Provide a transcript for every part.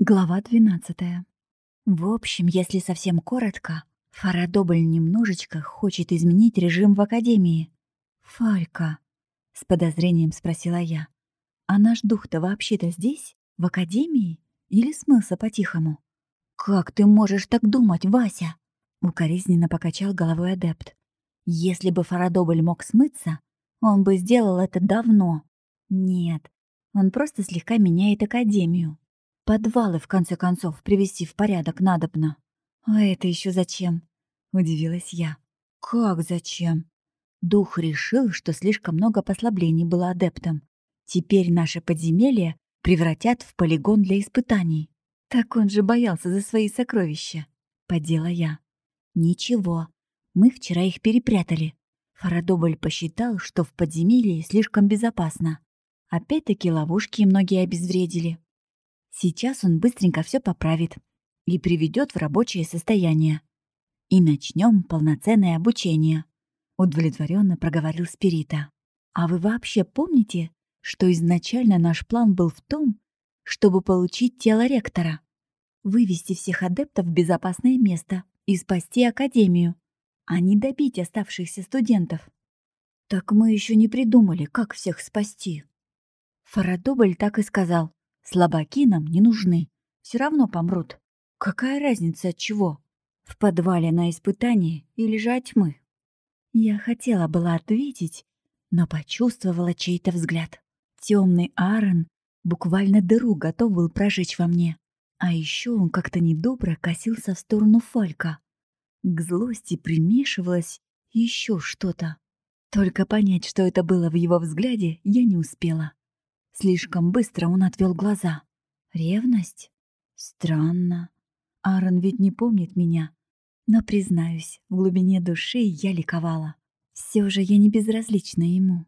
Глава 12. В общем, если совсем коротко, Фарадобль немножечко хочет изменить режим в Академии. «Фалька», — с подозрением спросила я, «а наш дух-то вообще-то здесь, в Академии, или смылся по-тихому?» «Как ты можешь так думать, Вася?» — укоризненно покачал головой адепт. «Если бы Фарадобль мог смыться, он бы сделал это давно. Нет, он просто слегка меняет Академию. Подвалы, в конце концов, привести в порядок надобно. А это еще зачем? Удивилась я. Как зачем? Дух решил, что слишком много послаблений было адептом. Теперь наше подземелье превратят в полигон для испытаний. Так он же боялся за свои сокровища. Подела я. Ничего, мы вчера их перепрятали. Фарадобль посчитал, что в подземелье слишком безопасно. Опять-таки ловушки многие обезвредили. Сейчас он быстренько все поправит и приведет в рабочее состояние. И начнем полноценное обучение. Удовлетворенно проговорил Спирита. А вы вообще помните, что изначально наш план был в том, чтобы получить тело ректора, вывести всех адептов в безопасное место и спасти Академию, а не добить оставшихся студентов? Так мы еще не придумали, как всех спасти. Фарадобль так и сказал. Слабаки нам не нужны. Все равно помрут. Какая разница от чего? В подвале на испытании или же от тьмы? Я хотела была ответить, но почувствовала чей-то взгляд. Темный Аарон буквально дыру готов был прожечь во мне. А еще он как-то недобро косился в сторону Фалька. К злости примешивалось еще что-то. Только понять, что это было в его взгляде, я не успела. Слишком быстро он отвел глаза. Ревность? Странно. Аарон ведь не помнит меня. Но, признаюсь, в глубине души я ликовала. Все же я не безразлична ему.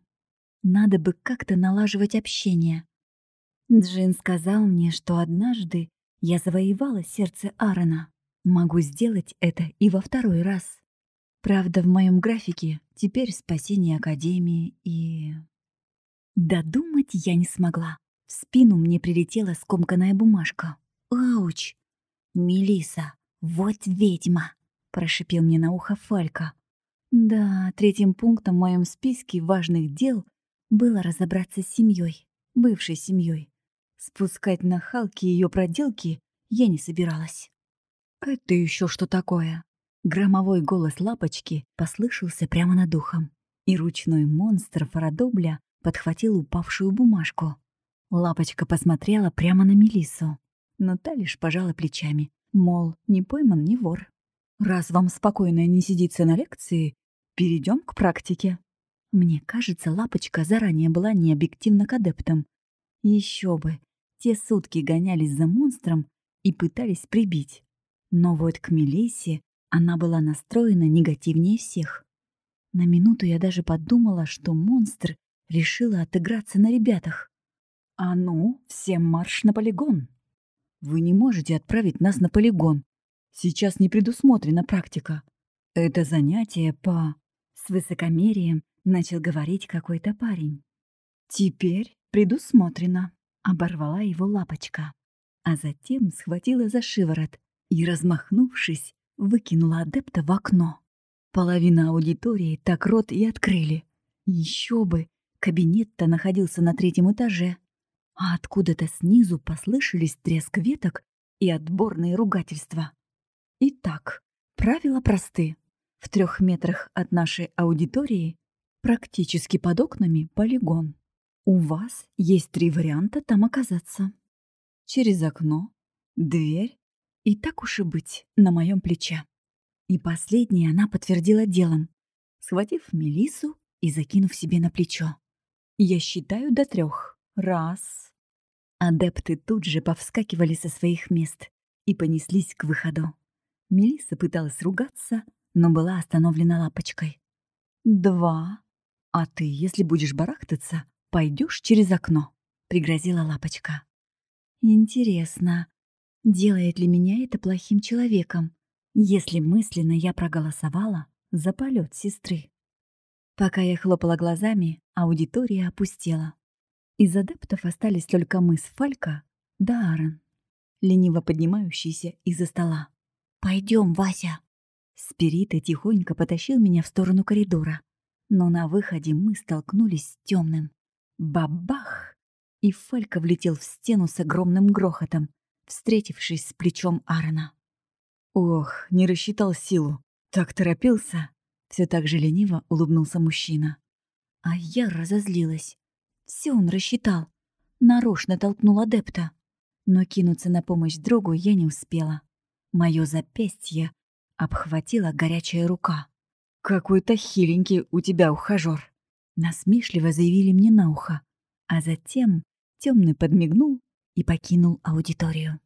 Надо бы как-то налаживать общение. Джин сказал мне, что однажды я завоевала сердце Аарона. Могу сделать это и во второй раз. Правда, в моем графике теперь спасение Академии и... Додумать я не смогла. В спину мне прилетела скомканная бумажка. «Ауч!» Мелиса, вот ведьма!» — прошипел мне на ухо Фалька. Да, третьим пунктом в моем списке важных дел было разобраться с семьей, бывшей семьей. Спускать на Халки ее проделки я не собиралась. «Это еще что такое?» Громовой голос лапочки послышался прямо над ухом, и ручной монстр Фарадобля подхватил упавшую бумажку. Лапочка посмотрела прямо на Мелиссу, но та лишь пожала плечами, мол, не пойман, не вор. «Раз вам спокойно не сидится на лекции, перейдем к практике». Мне кажется, Лапочка заранее была необъективна к адептам. Еще бы, те сутки гонялись за монстром и пытались прибить. Но вот к Мелиссе она была настроена негативнее всех. На минуту я даже подумала, что монстр решила отыграться на ребятах. «А ну, всем марш на полигон!» «Вы не можете отправить нас на полигон. Сейчас не предусмотрена практика. Это занятие по...» С высокомерием начал говорить какой-то парень. «Теперь предусмотрено», — оборвала его лапочка. А затем схватила за шиворот и, размахнувшись, выкинула адепта в окно. Половина аудитории так рот и открыли. Еще бы, Кабинет-то находился на третьем этаже, а откуда-то снизу послышались треск веток и отборные ругательства. Итак, правила просты. В трех метрах от нашей аудитории, практически под окнами, полигон. У вас есть три варианта там оказаться. Через окно, дверь и так уж и быть на моем плече. И последнее она подтвердила делом, схватив Мелису и закинув себе на плечо. Я считаю до трех. Раз. Адепты тут же повскакивали со своих мест и понеслись к выходу. Мелисса пыталась ругаться, но была остановлена лапочкой. Два. А ты, если будешь барахтаться, пойдешь через окно, пригрозила лапочка. Интересно, делает ли меня это плохим человеком, если мысленно я проголосовала за полет сестры? Пока я хлопала глазами, аудитория опустела. Из адептов остались только мы с Фалька да Аарон. лениво поднимающийся из-за стола. Пойдем, Вася!» Спирита тихонько потащил меня в сторону коридора. Но на выходе мы столкнулись с темным. Бабах! И Фалька влетел в стену с огромным грохотом, встретившись с плечом Аарона. Ох, не рассчитал силу. Так торопился. Все так же лениво улыбнулся мужчина. А я разозлилась. Все он рассчитал. Нарочно толкнул адепта. Но кинуться на помощь другу я не успела. Мое запястье обхватила горячая рука. «Какой-то хиленький у тебя ухажёр», — насмешливо заявили мне на ухо. А затем темный подмигнул и покинул аудиторию.